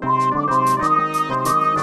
えっ?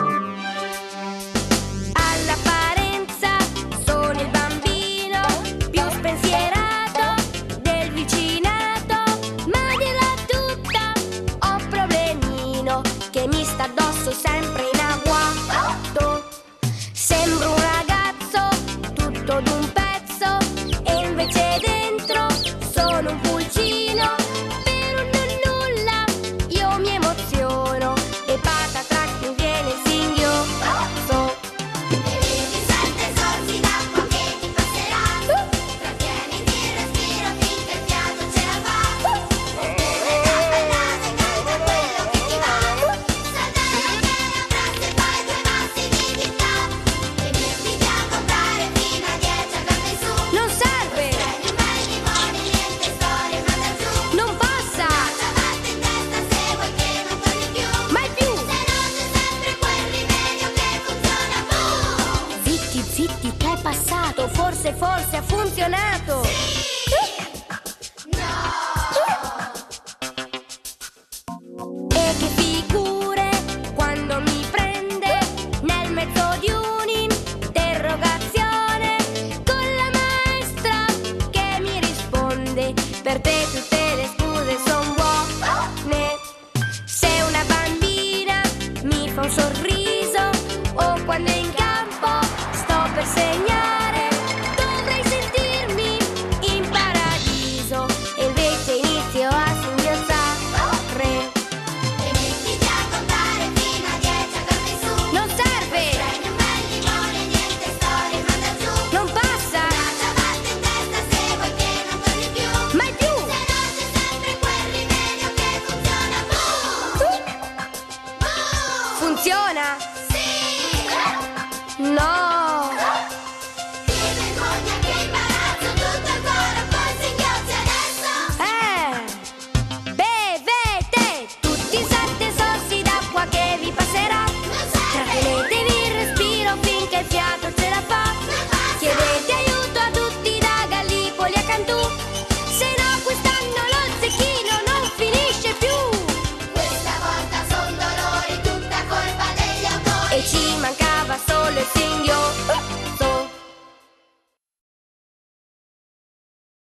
funzionato, forse, forse ha funzionato. Sì. No. E che figure quando mi prende nel mezzo di un'interrogazione con la maestra che mi risponde per te tutte No.